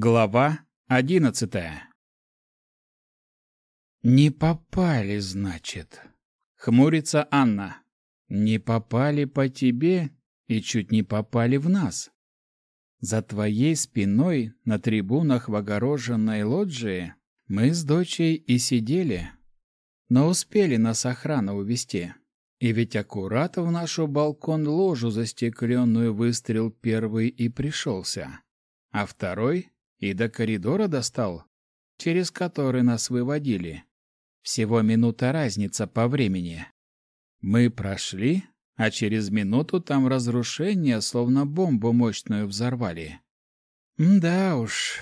Глава одиннадцатая «Не попали, значит?» — хмурится Анна. «Не попали по тебе и чуть не попали в нас. За твоей спиной на трибунах в огороженной лоджии мы с дочей и сидели, но успели нас охрана увести. И ведь аккурат в нашу балкон-ложу застекленную выстрел первый и пришелся, а второй и до коридора достал, через который нас выводили. Всего минута разница по времени. Мы прошли, а через минуту там разрушение, словно бомбу мощную взорвали. Да уж,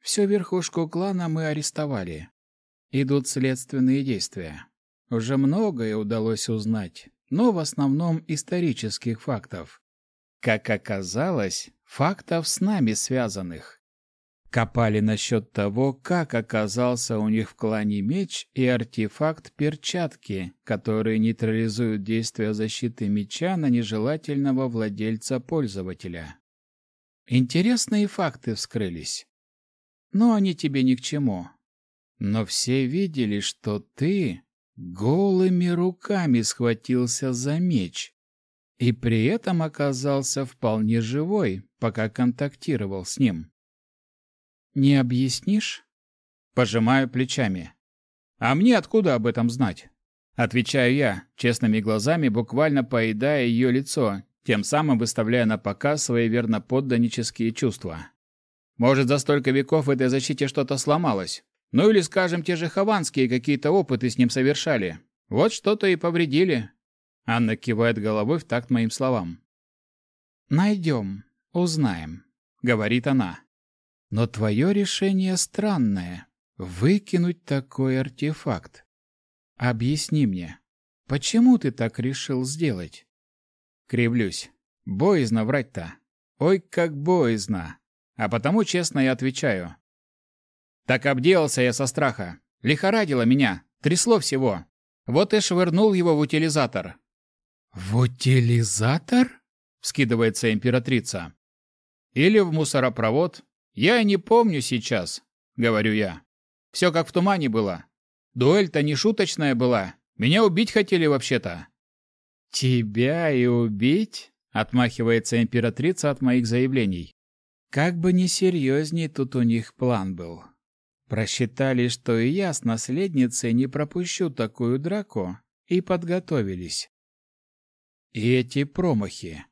всю верхушку клана мы арестовали. Идут следственные действия. Уже многое удалось узнать, но в основном исторических фактов. Как оказалось, фактов с нами связанных. Копали насчет того, как оказался у них в клане меч и артефакт перчатки, которые нейтрализуют действие защиты меча на нежелательного владельца-пользователя. Интересные факты вскрылись. Но они тебе ни к чему. Но все видели, что ты голыми руками схватился за меч и при этом оказался вполне живой, пока контактировал с ним. Не объяснишь? Пожимаю плечами. А мне откуда об этом знать? Отвечаю я, честными глазами буквально поедая ее лицо, тем самым выставляя на показ свои верноподданнические чувства. Может, за столько веков в этой защите что-то сломалось? Ну или, скажем, те же хованские какие-то опыты с ним совершали. Вот что-то и повредили. Анна кивает головой в такт моим словам. «Найдем, узнаем», — говорит она. Но твое решение странное — выкинуть такой артефакт. Объясни мне, почему ты так решил сделать? Кривлюсь. Боязно врать-то. Ой, как боязно. А потому честно я отвечаю. Так обделался я со страха. Лихорадило меня. Трясло всего. Вот и швырнул его в утилизатор. «В утилизатор?» — вскидывается императрица. «Или в мусоропровод, «Я не помню сейчас», — говорю я. «Все как в тумане было. Дуэль-то не шуточная была. Меня убить хотели вообще-то». «Тебя и убить?» — отмахивается императрица от моих заявлений. Как бы несерьезней тут у них план был. Просчитали, что и я с наследницей не пропущу такую драку, и подготовились. И эти промахи.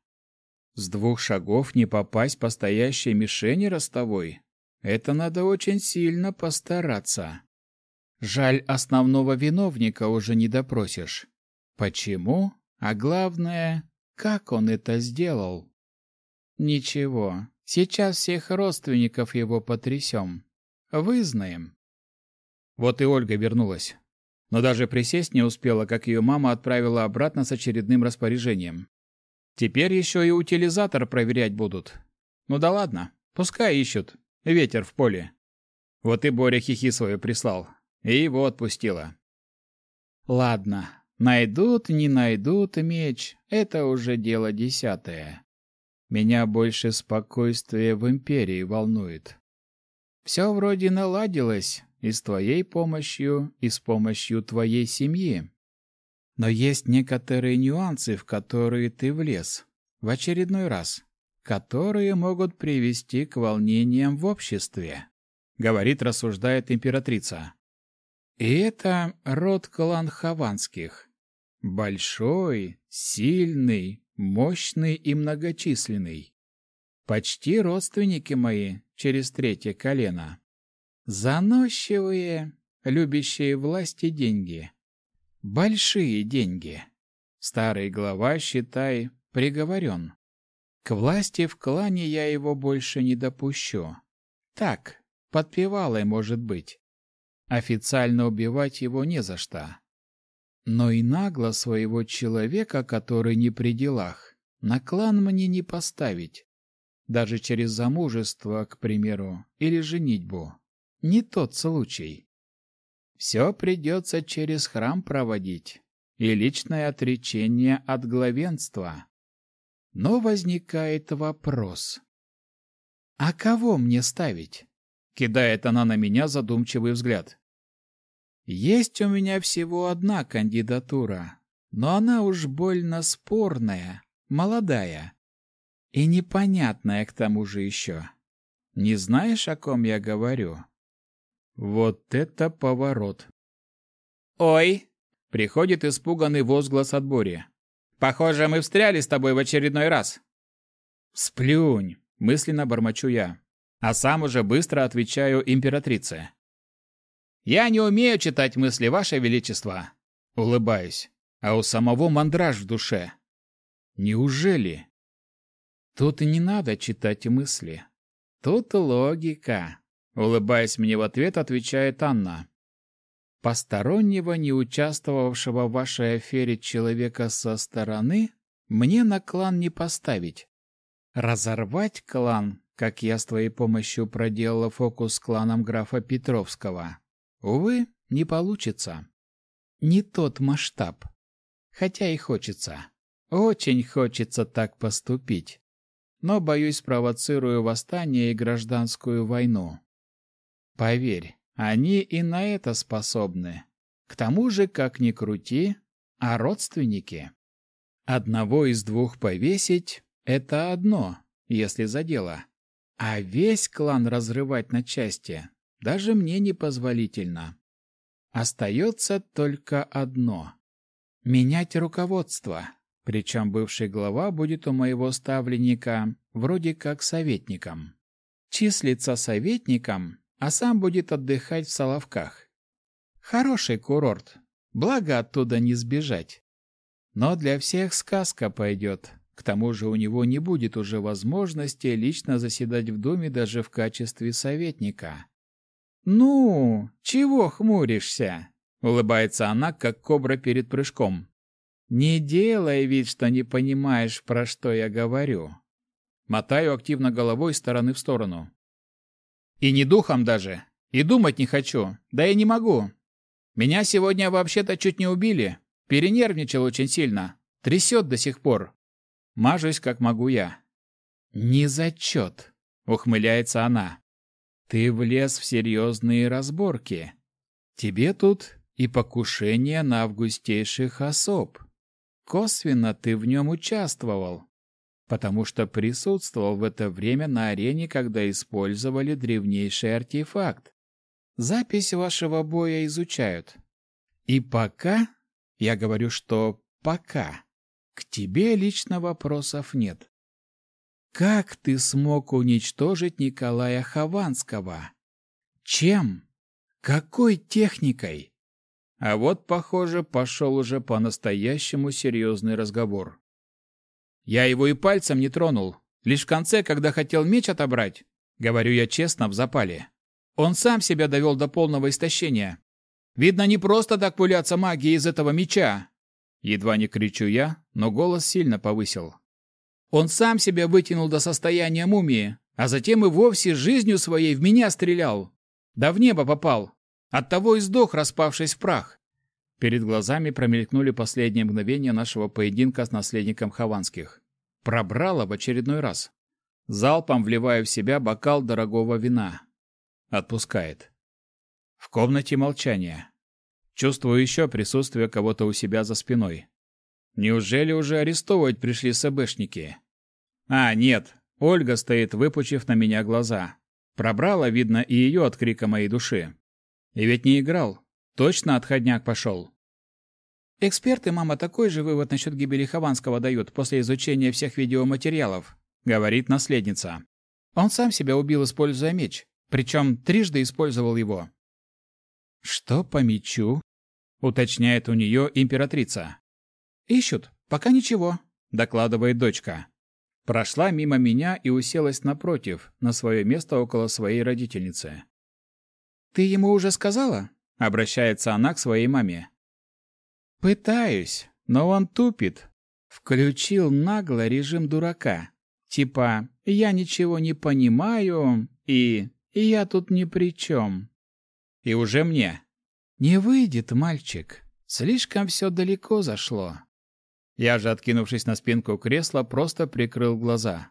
С двух шагов не попасть по стоящей мишени ростовой. Это надо очень сильно постараться. Жаль, основного виновника уже не допросишь. Почему? А главное, как он это сделал? Ничего, сейчас всех родственников его потрясем. Вызнаем. Вот и Ольга вернулась. Но даже присесть не успела, как ее мама отправила обратно с очередным распоряжением. Теперь еще и утилизатор проверять будут. Ну да ладно, пускай ищут. Ветер в поле. Вот и Боря хихи свою прислал. И его отпустила. Ладно, найдут, не найдут меч, это уже дело десятое. Меня больше спокойствие в империи волнует. Все вроде наладилось, и с твоей помощью, и с помощью твоей семьи. Но есть некоторые нюансы, в которые ты влез. В очередной раз. Которые могут привести к волнениям в обществе. Говорит, рассуждает императрица. И это род клан Хованских. Большой, сильный, мощный и многочисленный. Почти родственники мои через третье колено. Заносчивые, любящие власть и деньги. Большие деньги. Старый глава, считай, приговорен. К власти в клане я его больше не допущу. Так, подпевалой может быть. Официально убивать его не за что. Но и нагло своего человека, который не при делах, на клан мне не поставить. Даже через замужество, к примеру, или женитьбу. Не тот случай. Все придется через храм проводить и личное отречение от главенства. Но возникает вопрос. А кого мне ставить? кидает она на меня задумчивый взгляд. Есть у меня всего одна кандидатура, но она уж больно спорная, молодая и непонятная к тому же еще. Не знаешь, о ком я говорю? Вот это поворот. Ой, приходит испуганный возглас от Бори. Похоже, мы встряли с тобой в очередной раз. Сплюнь, мысленно бормочу я, а сам уже быстро отвечаю императрице. Я не умею читать мысли, ваше величество, улыбаюсь, а у самого мандраж в душе. Неужели? Тут и не надо читать мысли. Тут логика, улыбаясь мне в ответ, отвечает Анна. Постороннего, не участвовавшего в вашей афере человека со стороны, мне на клан не поставить. Разорвать клан, как я с твоей помощью проделала фокус с кланом графа Петровского, увы, не получится. Не тот масштаб. Хотя и хочется. Очень хочется так поступить. Но, боюсь, провоцирую восстание и гражданскую войну. Поверь, они и на это способны. К тому же, как ни крути, а родственники. Одного из двух повесить — это одно, если за дело. А весь клан разрывать на части даже мне непозволительно. Остается только одно — менять руководство, причем бывший глава будет у моего ставленника вроде как советником. Числится советником, а сам будет отдыхать в Соловках. Хороший курорт, благо оттуда не сбежать. Но для всех сказка пойдет. К тому же у него не будет уже возможности лично заседать в доме даже в качестве советника. «Ну, чего хмуришься?» — улыбается она, как кобра перед прыжком. «Не делай вид, что не понимаешь, про что я говорю». Мотаю активно головой из стороны в сторону. И не духом даже. И думать не хочу. Да и не могу. Меня сегодня вообще-то чуть не убили. Перенервничал очень сильно. Трясет до сих пор. Мажусь, как могу я. «Не зачет», — ухмыляется она. «Ты влез в серьезные разборки. Тебе тут и покушение на августейших особ. Косвенно ты в нем участвовал потому что присутствовал в это время на арене, когда использовали древнейший артефакт. Запись вашего боя изучают. И пока, я говорю, что пока, к тебе лично вопросов нет. Как ты смог уничтожить Николая Хованского? Чем? Какой техникой? А вот, похоже, пошел уже по-настоящему серьезный разговор. Я его и пальцем не тронул. Лишь в конце, когда хотел меч отобрать, говорю я честно, в запале. Он сам себя довел до полного истощения. Видно, не просто так пуляться магией из этого меча. Едва не кричу я, но голос сильно повысил. Он сам себя вытянул до состояния мумии, а затем и вовсе жизнью своей в меня стрелял. Да в небо попал. Оттого и сдох, распавшись в прах. Перед глазами промелькнули последние мгновения нашего поединка с наследником Хованских. Пробрало в очередной раз. Залпом вливая в себя бокал дорогого вина. Отпускает. В комнате молчание. Чувствую еще присутствие кого-то у себя за спиной. Неужели уже арестовывать пришли СБшники? А, нет. Ольга стоит, выпучив на меня глаза. Пробрало, видно, и ее от крика моей души. И ведь не играл. Точно отходняк пошел. Эксперты, мама, такой же вывод насчет гибели Хованского дают после изучения всех видеоматериалов, говорит наследница. Он сам себя убил, используя меч. Причем трижды использовал его. Что по мечу? Уточняет у нее императрица. Ищут. Пока ничего, докладывает дочка. Прошла мимо меня и уселась напротив, на свое место около своей родительницы. «Ты ему уже сказала?» Обращается она к своей маме. Пытаюсь, но он тупит. Включил нагло режим дурака. Типа «я ничего не понимаю» и «я тут ни при чем». И уже мне. «Не выйдет, мальчик. Слишком все далеко зашло». Я же, откинувшись на спинку кресла, просто прикрыл глаза.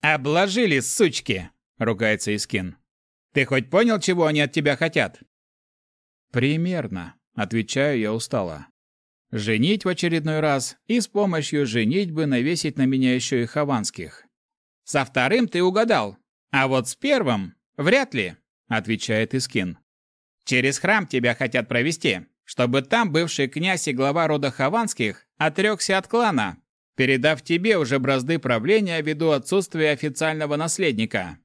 «Обложили, сучки!» — ругается Искин. Ты хоть понял, чего они от тебя хотят? Примерно, отвечаю я устало. Женить в очередной раз и с помощью женитьбы навесить на меня еще и хованских. Со вторым ты угадал, а вот с первым вряд ли, отвечает Искин. Через храм тебя хотят провести, чтобы там бывший князь и глава рода Хованских отрекся от клана, передав тебе уже бразды правления ввиду отсутствия официального наследника.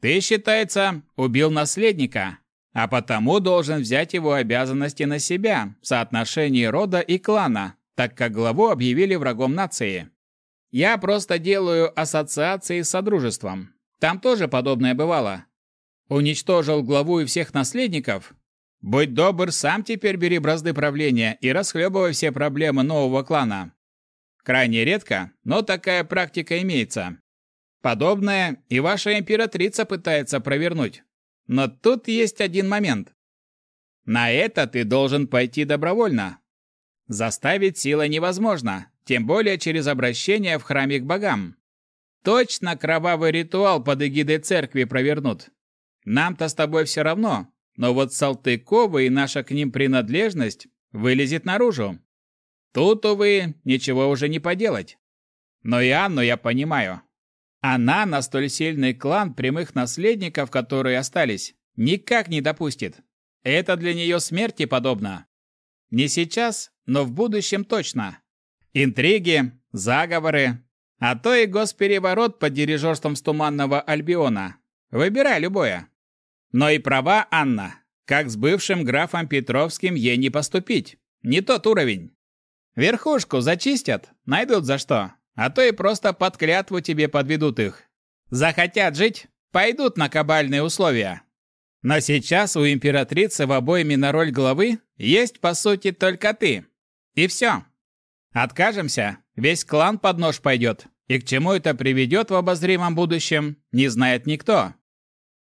Ты, считается, убил наследника, а потому должен взять его обязанности на себя в соотношении рода и клана, так как главу объявили врагом нации. Я просто делаю ассоциации с Содружеством. Там тоже подобное бывало. Уничтожил главу и всех наследников? Будь добр, сам теперь бери бразды правления и расхлебывай все проблемы нового клана. Крайне редко, но такая практика имеется. Подобное и ваша императрица пытается провернуть. Но тут есть один момент. На это ты должен пойти добровольно. Заставить силой невозможно, тем более через обращение в храме к богам. Точно кровавый ритуал под эгидой церкви провернут. Нам-то с тобой все равно, но вот Салтыкова и наша к ним принадлежность вылезет наружу. Тут, увы, ничего уже не поделать. Но и Анну я понимаю. Она на столь сильный клан прямых наследников, которые остались, никак не допустит. Это для нее смерти подобно. Не сейчас, но в будущем точно. Интриги, заговоры, а то и госпереворот под дирижерством Туманного Альбиона. Выбирай любое. Но и права Анна. Как с бывшим графом Петровским ей не поступить. Не тот уровень. Верхушку зачистят, найдут за что. А то и просто под клятву тебе подведут их. Захотят жить, пойдут на кабальные условия. Но сейчас у императрицы в обоими на роль главы есть, по сути, только ты. И все. Откажемся, весь клан под нож пойдет. И к чему это приведет в обозримом будущем, не знает никто.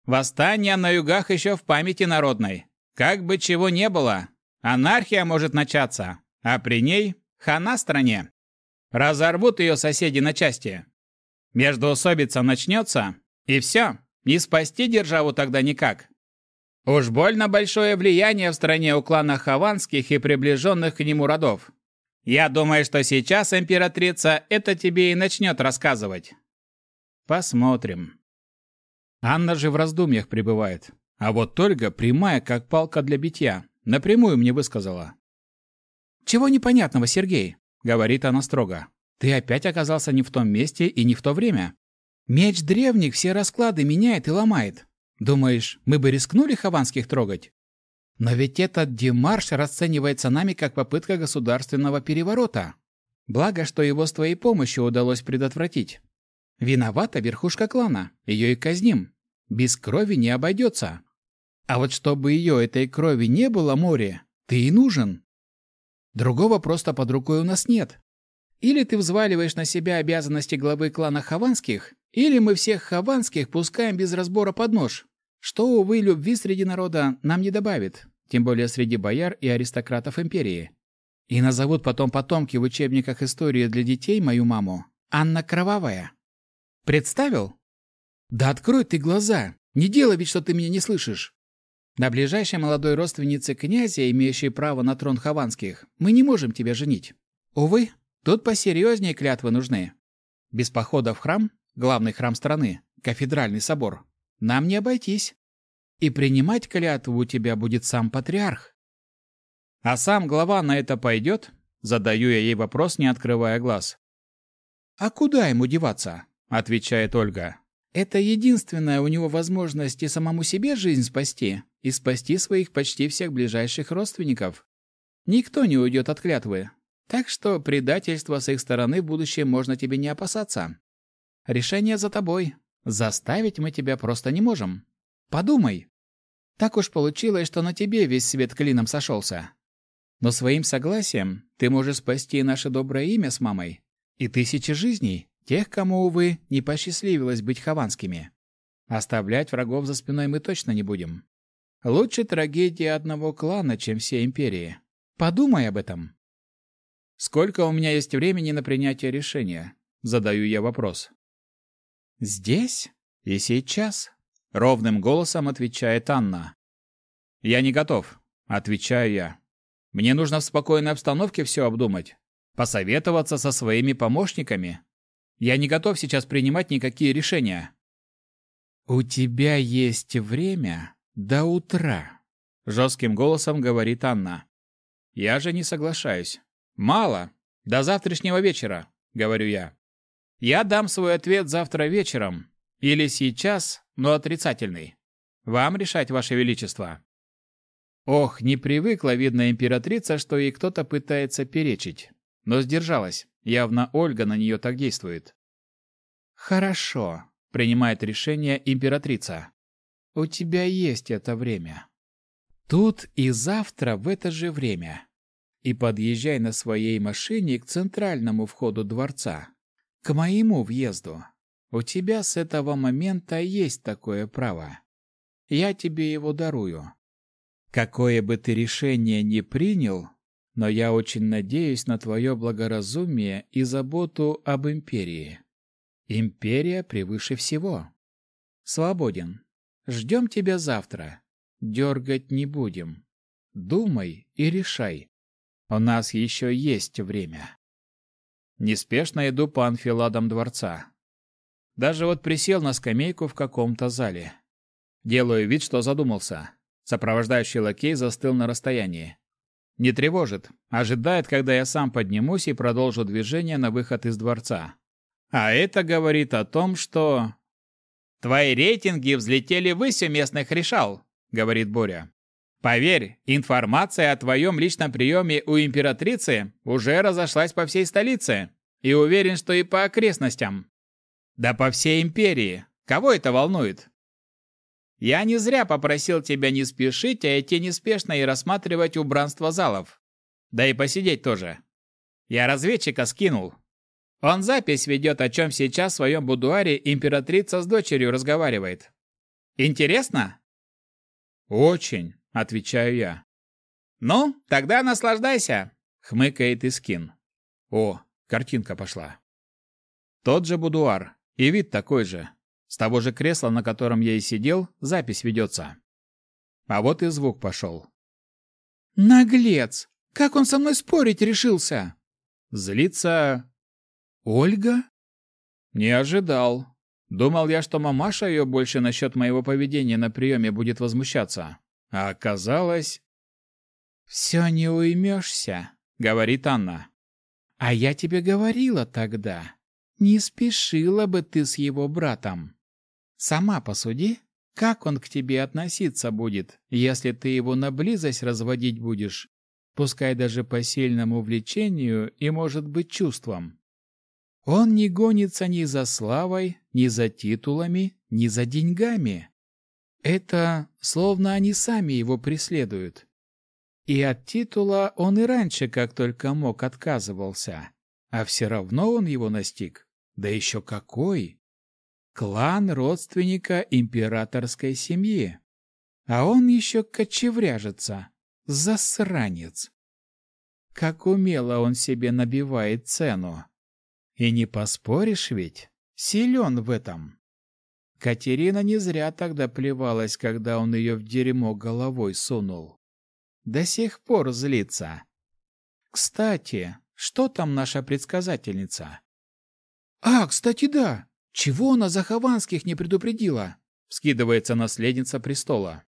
Восстание на югах еще в памяти народной. Как бы чего не было, анархия может начаться, а при ней хана стране. Разорвут ее соседи на части. Междоусобица начнется, и все, не спасти державу тогда никак. Уж больно большое влияние в стране у клана Хованских и приближенных к нему родов. Я думаю, что сейчас императрица это тебе и начнет рассказывать. Посмотрим. Анна же в раздумьях пребывает. А вот Ольга прямая, как палка для битья. Напрямую мне высказала. «Чего непонятного, Сергей?» — говорит она строго. «Ты опять оказался не в том месте и не в то время. Меч древних все расклады меняет и ломает. Думаешь, мы бы рискнули Хованских трогать? Но ведь этот демарш расценивается нами как попытка государственного переворота. Благо, что его с твоей помощью удалось предотвратить. Виновата верхушка клана, ее и казним. Без крови не обойдется. А вот чтобы ее этой крови не было, море, ты и нужен. Другого просто под рукой у нас нет. Или ты взваливаешь на себя обязанности главы клана Хованских, или мы всех Хованских пускаем без разбора под нож. Что, увы, любви среди народа нам не добавит, тем более среди бояр и аристократов империи. И назовут потом потомки в учебниках истории для детей мою маму Анна Кровавая. Представил? Да открой ты глаза. Не делай ведь, что ты меня не слышишь. На ближайшей молодой родственнице князя, имеющей право на трон Хованских, мы не можем тебя женить. Увы, тут посерьезнее клятвы нужны. Без похода в храм, главный храм страны, кафедральный собор, нам не обойтись. И принимать клятву у тебя будет сам патриарх. А сам глава на это пойдет? Задаю я ей вопрос, не открывая глаз. А куда ему деваться? Отвечает Ольга. Это единственная у него возможность и самому себе жизнь спасти, и спасти своих почти всех ближайших родственников. Никто не уйдет от клятвы. Так что предательства с их стороны в будущем можно тебе не опасаться. Решение за тобой. Заставить мы тебя просто не можем. Подумай. Так уж получилось, что на тебе весь свет клином сошелся. Но своим согласием ты можешь спасти наше доброе имя с мамой и тысячи жизней, тех, кому, увы, не посчастливилось быть хованскими. Оставлять врагов за спиной мы точно не будем. Лучше трагедия одного клана, чем всей империи. Подумай об этом. Сколько у меня есть времени на принятие решения? Задаю я вопрос. Здесь и сейчас. Ровным голосом отвечает Анна. Я не готов, отвечаю я. Мне нужно в спокойной обстановке все обдумать, посоветоваться со своими помощниками. Я не готов сейчас принимать никакие решения. У тебя есть время до утра, жестким голосом говорит Анна. Я же не соглашаюсь. Мало. До завтрашнего вечера, говорю я. Я дам свой ответ завтра вечером или сейчас, но отрицательный. Вам решать, ваше величество. Ох, не привыкла, видно, императрица, что ей кто-то пытается перечить. Но сдержалась. Явно Ольга на нее так действует. Хорошо, принимает решение императрица. У тебя есть это время. Тут и завтра в это же время. И подъезжай на своей машине к центральному входу дворца, к моему въезду. У тебя с этого момента есть такое право. Я тебе его дарую. Какое бы ты решение ни принял, но я очень надеюсь на твое благоразумие и заботу об империи. Империя превыше всего. Свободен. Ждем тебя завтра. Дергать не будем. Думай и решай. У нас еще есть время. Неспешно иду по анфиладам дворца. Даже вот присел на скамейку в каком-то зале. Делаю вид, что задумался. Сопровождающий лакей застыл на расстоянии. Не тревожит, ожидает, когда я сам поднимусь и продолжу движение на выход из дворца. А это говорит о том, что... «Твои рейтинги взлетели выше местных решал», — говорит Боря. «Поверь, информация о твоем личном приеме у императрицы уже разошлась по всей столице, и уверен, что и по окрестностям. Да по всей империи. Кого это волнует? Я не зря попросил тебя не спешить, а идти неспешно и рассматривать убранство залов. Да и посидеть тоже. Я разведчика скинул. Он запись ведет, о чем сейчас в своем будуаре императрица с дочерью разговаривает. Интересно? Очень, отвечаю я. Ну, тогда наслаждайся, хмыкает Искин. О, картинка пошла. Тот же будуар, и вид такой же. С того же кресла, на котором я и сидел, запись ведется. А вот и звук пошел. «Наглец! Как он со мной спорить решился?» Злится... «Ольга?» «Не ожидал. Думал я, что мамаша ее больше насчет моего поведения на приеме будет возмущаться. А оказалось...» «Все не уймешься», — говорит Анна. «А я тебе говорила тогда. Не спешила бы ты с его братом. Сама посуди, как он к тебе относиться будет, если ты его на близость разводить будешь, пускай даже по сильному влечению и, может быть, чувствам. Он не гонится ни за славой, ни за титулами, ни за деньгами. Это словно они сами его преследуют. И от титула он и раньше, как только мог, отказывался, а все равно он его настиг. Да еще какой! Клан родственника императорской семьи. А он еще кочевряжется, засранец. Как умело он себе набивает цену. И не поспоришь ведь, силен в этом. Катерина не зря тогда плевалась, когда он ее в дерьмо головой сунул. До сих пор злится. Кстати, что там наша предсказательница? А, кстати, да. Чего она за Хованских не предупредила? Вскидывается наследница престола.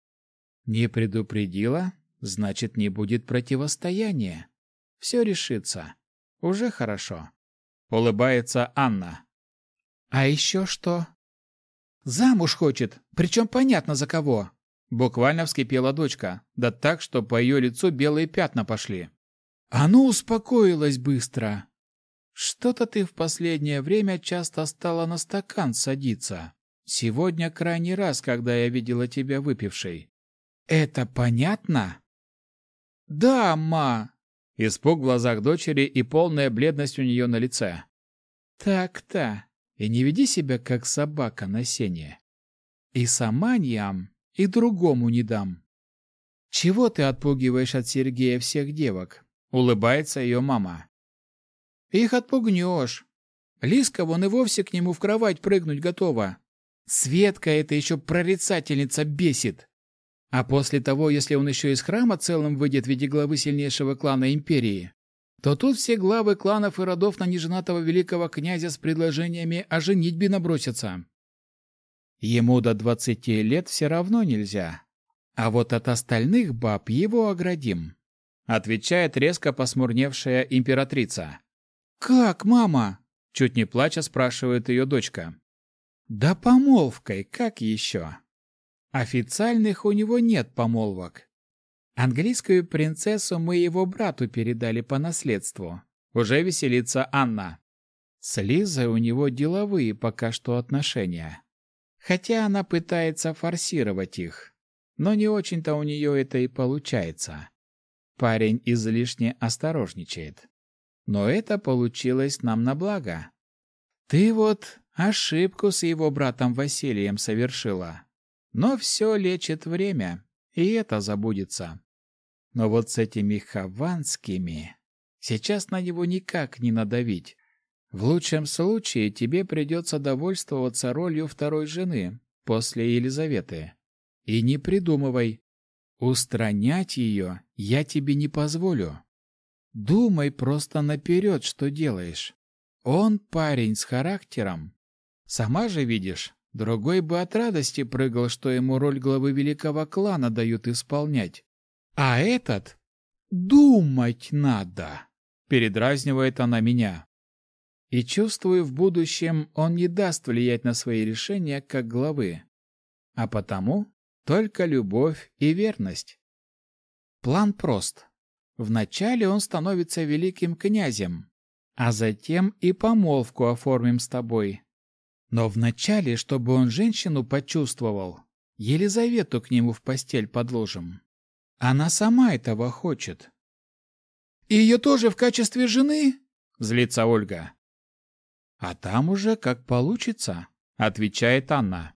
Не предупредила, значит, не будет противостояния. Все решится. Уже хорошо. Улыбается Анна. А еще что? Замуж хочет, причем понятно за кого. Буквально вскипела дочка, да так, что по ее лицу белые пятна пошли. А ну успокоилась быстро. Что-то ты в последнее время часто стала на стакан садиться. Сегодня крайний раз, когда я видела тебя выпившей. Это понятно? Да, ма. Испуг в глазах дочери и полная бледность у нее на лице. Так-то. И не веди себя как собака на сене. И сама и другому не дам. Чего ты отпугиваешь от Сергея всех девок? Улыбается ее мама. Их отпугнешь. Лиска вон и вовсе к нему в кровать прыгнуть готова. Светка это еще прорицательница бесит. А после того, если он еще из храма целым выйдет в виде главы сильнейшего клана империи, то тут все главы кланов и родов на неженатого великого князя с предложениями о женитьбе набросятся. Ему до двадцати лет все равно нельзя, а вот от остальных баб его оградим, отвечает резко посмурневшая императрица. Как, мама? чуть не плача спрашивает ее дочка. Да помолвкой, как еще? Официальных у него нет помолвок. Английскую принцессу мы его брату передали по наследству. Уже веселится Анна. С Лизой у него деловые пока что отношения. Хотя она пытается форсировать их. Но не очень-то у нее это и получается. Парень излишне осторожничает. Но это получилось нам на благо. Ты вот ошибку с его братом Василием совершила. Но все лечит время, и это забудется. Но вот с этими хованскими сейчас на него никак не надавить. В лучшем случае тебе придется довольствоваться ролью второй жены после Елизаветы. И не придумывай. Устранять ее я тебе не позволю. Думай просто наперед, что делаешь. Он парень с характером. Сама же видишь, другой бы от радости прыгал, что ему роль главы великого клана дают исполнять. А этот думать надо. Передразнивает она меня и чувствую, в будущем он не даст влиять на свои решения как главы. А потому только любовь и верность. План прост. Вначале он становится великим князем, а затем и помолвку оформим с тобой. Но вначале, чтобы он женщину почувствовал, Елизавету к нему в постель подложим. Она сама этого хочет. «И ее тоже в качестве жены?» — злится Ольга. А там уже как получится, отвечает Анна.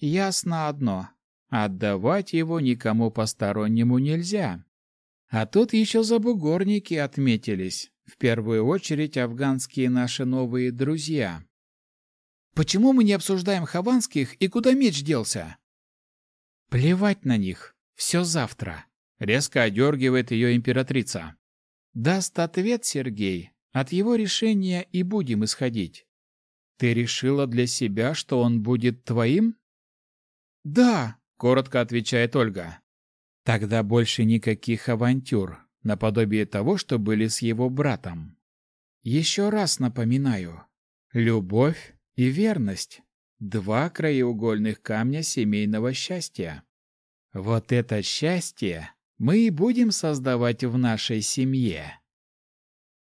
Ясно одно. Отдавать его никому постороннему нельзя. А тут еще забугорники отметились. В первую очередь афганские наши новые друзья. Почему мы не обсуждаем хованских и куда меч делся? Плевать на них. Все завтра. Резко одергивает ее императрица. Даст ответ Сергей, от его решения и будем исходить. Ты решила для себя, что он будет твоим? Да, коротко отвечает Ольга. Тогда больше никаких авантюр, наподобие того, что были с его братом. Еще раз напоминаю. Любовь и верность — два краеугольных камня семейного счастья. Вот это счастье мы и будем создавать в нашей семье.